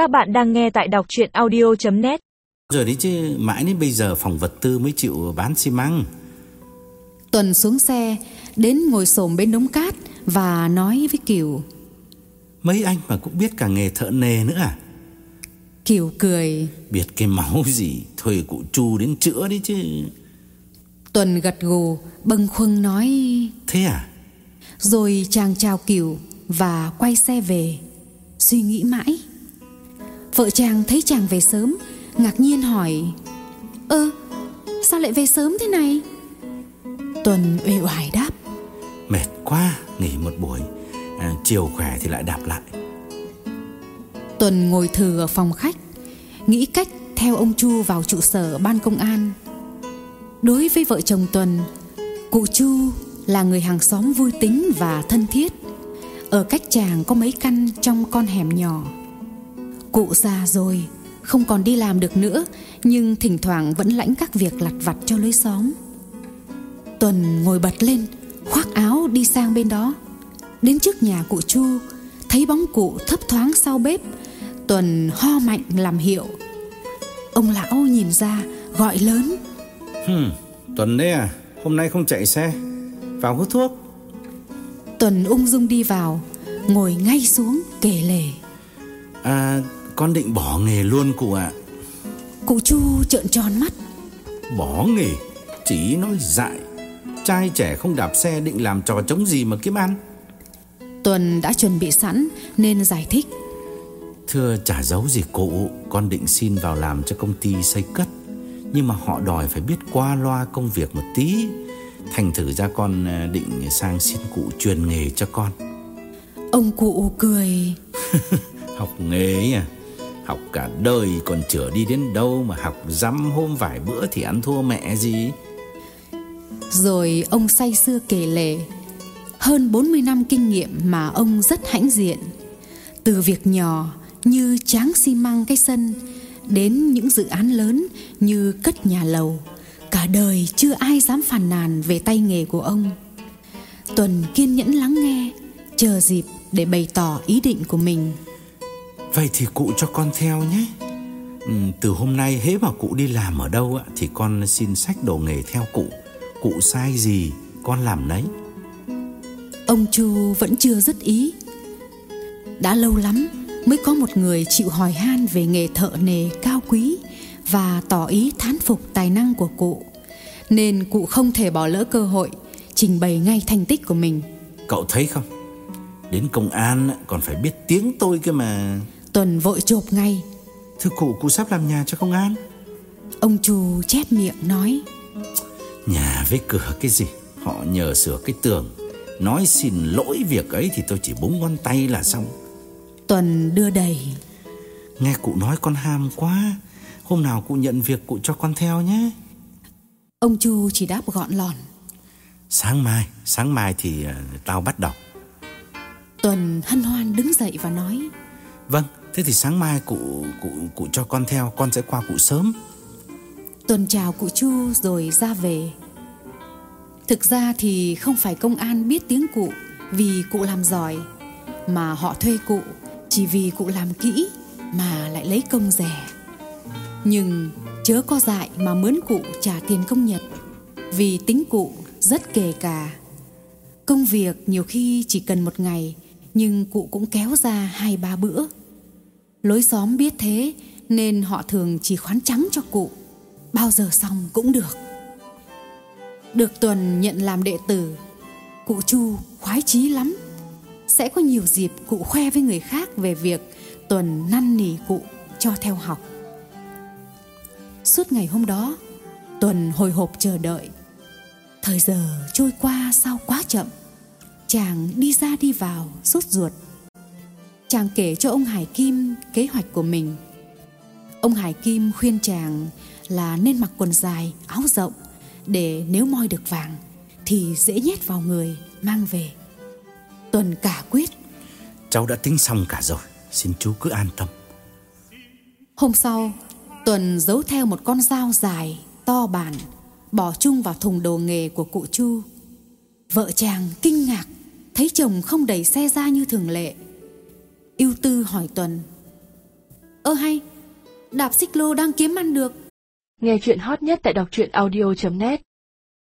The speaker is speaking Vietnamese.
Các bạn đang nghe tại đọc chuyện audio.net Rồi đấy chứ mãi đến bây giờ phòng vật tư mới chịu bán xi măng. Tuần xuống xe Đến ngồi xổm bên đống cát Và nói với Kiều. Mấy anh mà cũng biết cả nghề thợ nề nữa à? Kiều cười. Biết cái máu gì Thuê cụ Chu đến chữa đấy chứ. Tuần gật gù Bâng khuâng nói. Thế à? Rồi chàng chào Kiều Và quay xe về. Suy nghĩ mãi Vợ chàng thấy chàng về sớm Ngạc nhiên hỏi Ơ sao lại về sớm thế này? Tuần uể oải đáp Mệt quá Nghỉ một buổi à, Chiều khỏe thì lại đạp lại. Tuần ngồi thử ở phòng khách Nghĩ cách theo ông Chu vào trụ sở ban công an. Đối với vợ chồng Tuần Cụ Chu là người hàng xóm vui tính và thân thiết. Ở cách chàng có mấy căn trong con hẻm nhỏ Cụ già rồi Không còn đi làm được nữa Nhưng thỉnh thoảng vẫn lãnh các việc lặt vặt cho lối xóm. Tuần ngồi bật lên Khoác áo đi sang bên đó. Đến trước nhà cụ Chu Thấy bóng cụ thấp thoáng sau bếp Tuần ho mạnh làm hiệu. Ông lão nhìn ra Gọi lớn. Hmm, Tuần đấy à Hôm nay không chạy xe. Vào hút thuốc. Tuần ung dung đi vào Ngồi ngay xuống kể lể. À con định bỏ nghề luôn cụ ạ. Cụ Chu trợn tròn mắt. Bỏ nghề? Chỉ nói dại. Trai trẻ không đạp xe định làm trò chống gì mà kiếm ăn? Tuần đã chuẩn bị sẵn Nên giải thích. Thưa chả giấu gì cụ Con định xin vào làm cho công ty xây cất. Nhưng mà họ đòi phải biết qua loa công việc một tí. Thành thử ra con à, định sang xin cụ truyền nghề cho con. Ông cụ cười. Học nghề ấy à Học cả đời còn chữa đi đến đâu Mà học dăm hôm vài bữa thì ăn thua mẹ gì? Rồi ông say xưa kể lể, Hơn 40 năm kinh nghiệm mà ông rất hãnh diện. Từ việc nhỏ như tráng xi măng cái sân Đến những dự án lớn như cất nhà lầu, Cả đời chưa ai dám phàn nàn về tay nghề của ông. Tuần kiên nhẫn lắng nghe, Chờ dịp để bày tỏ ý định của mình. Vậy thì cụ cho con theo nhé. Ừ, Từ hôm nay hễ mà cụ đi làm ở đâu Thì con xin sách đồ nghề theo cụ. Cụ sai gì con làm nấy. Ông Chu vẫn chưa dứt ý. Đã lâu lắm mới có một người chịu hỏi han về nghề thợ nề cao quý Và tỏ ý thán phục tài năng của cụ. Nên cụ không thể bỏ lỡ cơ hội Trình bày ngay thành tích của mình. Cậu thấy không? Đến công an còn phải biết tiếng tôi cơ mà Tuần vội chộp ngay. Thưa cụ cụ sắp làm nhà cho công an. Ông Chu chép miệng nói. Nhà với cửa cái gì? Họ nhờ sửa cái tường. Nói xin lỗi việc ấy thì tôi chỉ búng ngón tay là xong. Tuần đưa đầy. Nghe cụ nói con ham quá. Hôm nào cụ nhận việc cụ cho con theo nhé. Ông Chu chỉ đáp gọn lòn Sáng mai Sáng mai thì uh, tao bắt đầu Tuần hân hoan đứng dậy và nói Vâng Thế thì sáng mai cụ cụ cụ cho con theo, Con sẽ qua cụ sớm. Tuần chào cụ Chu, rồi ra về. Thực ra thì không phải công an biết tiếng cụ Vì cụ làm giỏi, Mà họ thuê cụ Chỉ vì cụ làm kỹ Mà lại lấy công rẻ. Nhưng chớ có dại mà mướn cụ trả tiền công nhật Vì tính cụ rất kề cả Công việc nhiều khi chỉ cần một ngày, Nhưng cụ cũng kéo ra hai ba bữa. Lối xóm biết thế, Nên họ thường chỉ khoán trắng cho cụ. Bao giờ xong cũng được. Được Tuần nhận làm đệ tử, Cụ Chu khoái chí lắm. Sẽ có nhiều dịp cụ khoe với người khác Về việc Tuần năn nỉ cụ cho theo học. Suốt ngày hôm đó, Tuần hồi hộp chờ đợi. Thời giờ trôi qua sao quá chậm. Chàng đi ra đi vào, sốt ruột. Chàng kể cho ông Hải Kim kế hoạch của mình. Ông Hải Kim khuyên chàng là nên mặc quần dài, áo rộng Để nếu moi được vàng Thì dễ nhét vào người, mang về. Tuần cả quyết. Cháu đã tính xong cả rồi Xin chú cứ an tâm. Hôm sau Tuần giấu theo một con dao dài, to bản Bỏ chung vào thùng đồ nghề của cụ Chu. Vợ chàng kinh ngạc Thấy chồng không đẩy xe ra như thường lệ Yêu tư hỏi Tuần Ơ hay, đạp xích lô đang kiếm ăn được. Nghe chuyện hot nhất tại đọc truyện audio.net